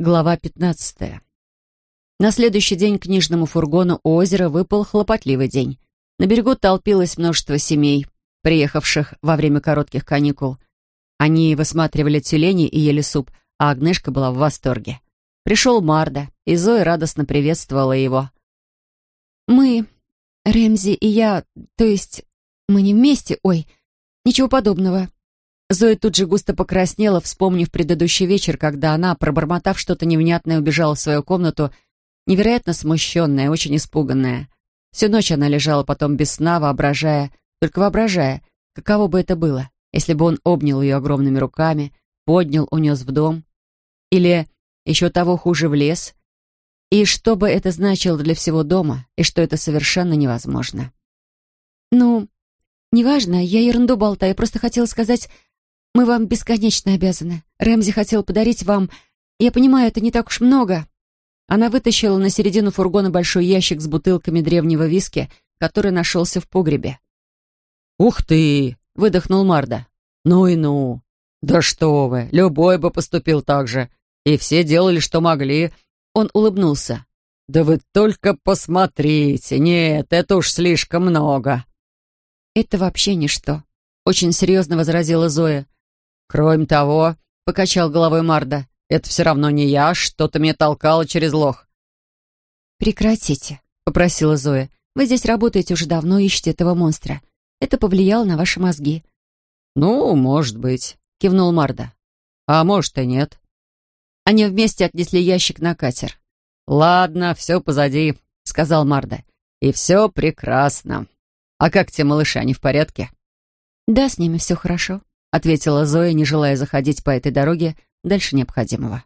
Глава 15. На следующий день книжному фургону у озера выпал хлопотливый день. На берегу толпилось множество семей, приехавших во время коротких каникул. Они высматривали тюлени и ели суп, а Агнешка была в восторге. Пришел Марда, и Зоя радостно приветствовала его. «Мы, Рэмзи и я, то есть мы не вместе, ой, ничего подобного. Зоя тут же густо покраснела, вспомнив предыдущий вечер, когда она, пробормотав что-то невнятное, убежала в свою комнату, невероятно смущенная, очень испуганная. Всю ночь она лежала потом без сна, воображая, только воображая, каково бы это было, если бы он обнял ее огромными руками, поднял, унес в дом. Или, еще того хуже, в лес. И что бы это значило для всего дома, и что это совершенно невозможно. «Ну, неважно, я ерунду болтаю, просто хотела сказать...» Мы вам бесконечно обязаны. Рэмзи хотел подарить вам... Я понимаю, это не так уж много». Она вытащила на середину фургона большой ящик с бутылками древнего виски, который нашелся в погребе. «Ух ты!» — выдохнул Марда. «Ну и ну! Да что вы, любой бы поступил так же. И все делали, что могли». Он улыбнулся. «Да вы только посмотрите! Нет, это уж слишком много!» «Это вообще ничто», — очень серьезно возразила Зоя. «Кроме того», — покачал головой Марда, «это все равно не я, что-то меня толкало через лох». «Прекратите», — попросила Зоя. «Вы здесь работаете уже давно, ищете этого монстра. Это повлияло на ваши мозги». «Ну, может быть», — кивнул Марда. «А может и нет». Они вместе отнесли ящик на катер. «Ладно, все позади», — сказал Марда. «И все прекрасно. А как те малыши, они в порядке?» «Да, с ними все хорошо», — ответила Зоя, не желая заходить по этой дороге дальше необходимого.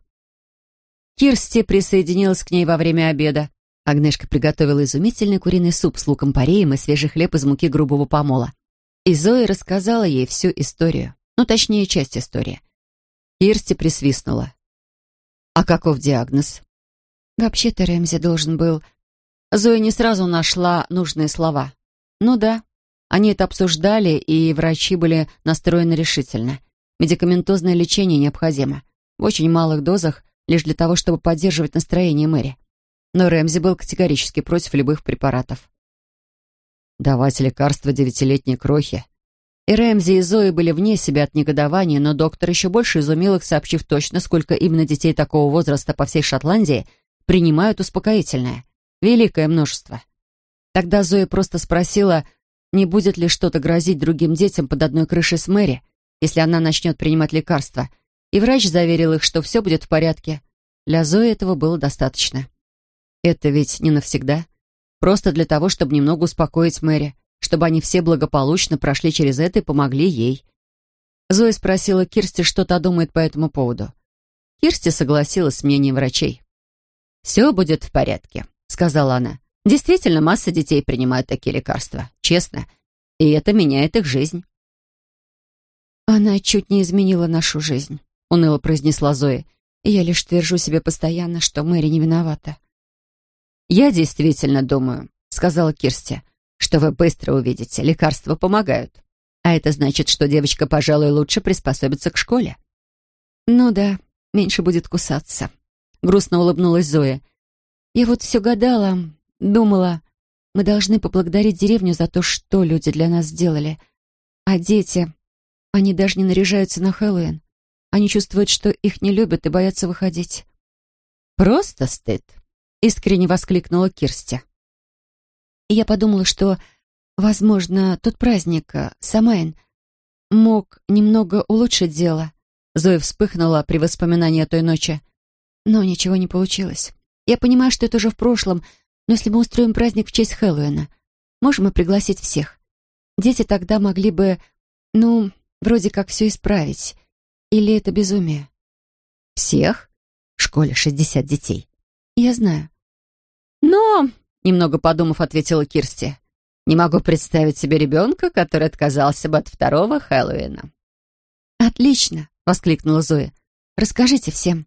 Кирсти присоединилась к ней во время обеда. Агнешка приготовила изумительный куриный суп с луком-пореем и свежий хлеб из муки грубого помола. И Зоя рассказала ей всю историю. Ну, точнее, часть истории. Кирсти присвистнула. «А каков диагноз?» «Вообще-то Рэмзи должен был...» Зоя не сразу нашла нужные слова. «Ну да, они это обсуждали, и врачи были настроены решительно. Медикаментозное лечение необходимо. В очень малых дозах, лишь для того, чтобы поддерживать настроение Мэри. Но Рэмзи был категорически против любых препаратов. Давать лекарства девятилетней крохи. И Рэмзи, и Зои были вне себя от негодования, но доктор еще больше изумил их, сообщив точно, сколько именно детей такого возраста по всей Шотландии принимают успокоительное. Великое множество. Тогда Зоя просто спросила, не будет ли что-то грозить другим детям под одной крышей с Мэри, если она начнет принимать лекарства. И врач заверил их, что все будет в порядке. Для Зои этого было достаточно. Это ведь не навсегда. Просто для того, чтобы немного успокоить Мэри, чтобы они все благополучно прошли через это и помогли ей. Зоя спросила Кирсти, что та думает по этому поводу. Кирсти согласилась с мнением врачей. «Все будет в порядке», — сказала она. Действительно, масса детей принимают такие лекарства, честно. И это меняет их жизнь. «Она чуть не изменила нашу жизнь», — уныло произнесла Зоя. «Я лишь твержу себе постоянно, что Мэри не виновата». «Я действительно думаю», — сказала Кирсти, «что вы быстро увидите, лекарства помогают. А это значит, что девочка, пожалуй, лучше приспособится к школе». «Ну да, меньше будет кусаться», — грустно улыбнулась Зоя. «Я вот все гадала, Думала, мы должны поблагодарить деревню за то, что люди для нас сделали. А дети, они даже не наряжаются на Хэллоуин. Они чувствуют, что их не любят и боятся выходить. «Просто стыд!» — искренне воскликнула Кирсти. И я подумала, что, возможно, тот праздник, э, Самайн, мог немного улучшить дело. Зоя вспыхнула при воспоминании о той ночи. Но ничего не получилось. Я понимаю, что это уже в прошлом — но если мы устроим праздник в честь Хэллоуина, можем мы пригласить всех? Дети тогда могли бы, ну, вроде как все исправить. Или это безумие? Всех? В школе шестьдесят детей. Я знаю. Но, немного подумав, ответила Кирсти, не могу представить себе ребенка, который отказался бы от второго Хэллоуина. «Отлично!» — воскликнула Зоя. «Расскажите всем».